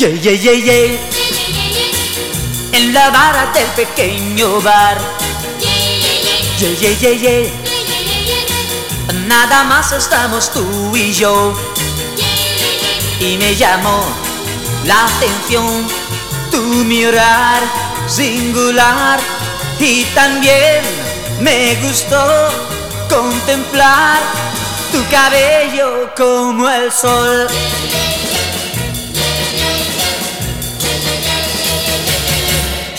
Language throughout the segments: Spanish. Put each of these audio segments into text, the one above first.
Ye, ye, ye, ye. En la barra del pequeño bar. Ye, ye, ye, ye. Nada más estamos tú y yo. Y me llamó la atención tu mirar singular. Y también me gustó contemplar tu cabello como el sol.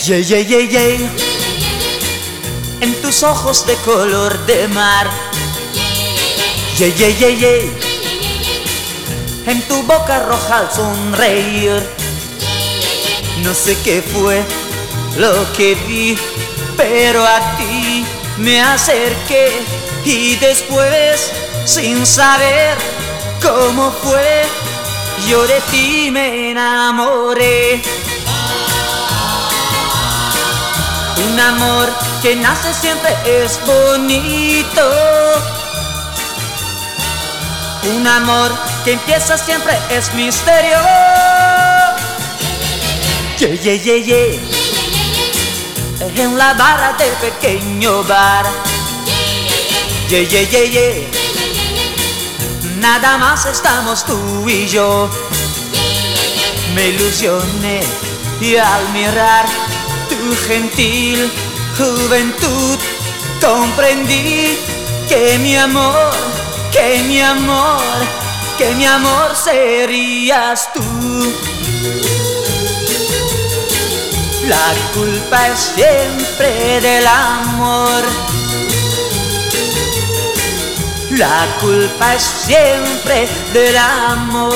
Ye, ye, ye, ye. En tus ojos de color de mar. Ye, ye, ye, ye. En tu boca roja al sonreír. No sé qué fue lo que vi, pero a ti me acerqué y después, sin saber cómo fue, yo de ti me enamoré. Un amor que nace siempre es bonito. Un amor que empieza siempre es misterio. Ye, ye, ye, ye. En la barra del pequeño bar. Ye, ye, ye, ye. Nada más estamos tú y yo. Me ilusioné y al mirar tu gentil juventud comprendí que mi amor, que mi amor, que mi amor serías tú. La culpa es siempre del amor. La culpa es siempre del amor.